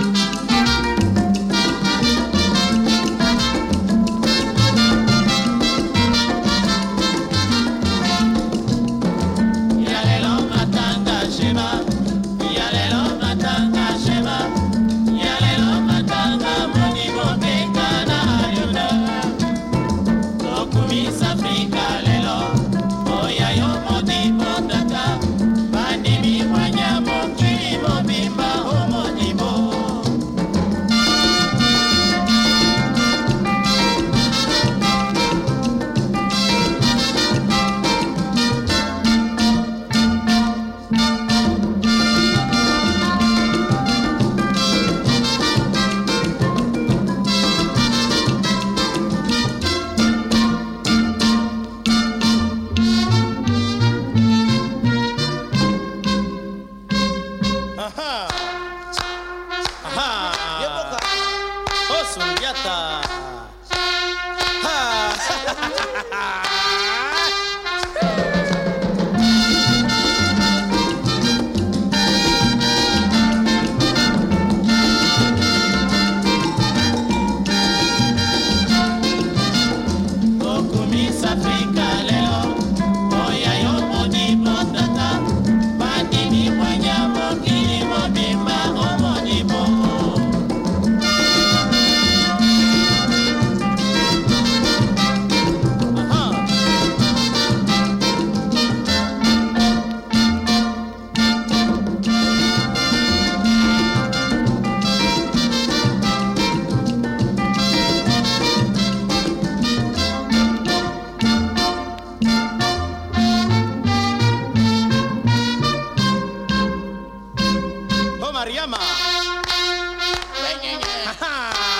Música Aha. Mariama.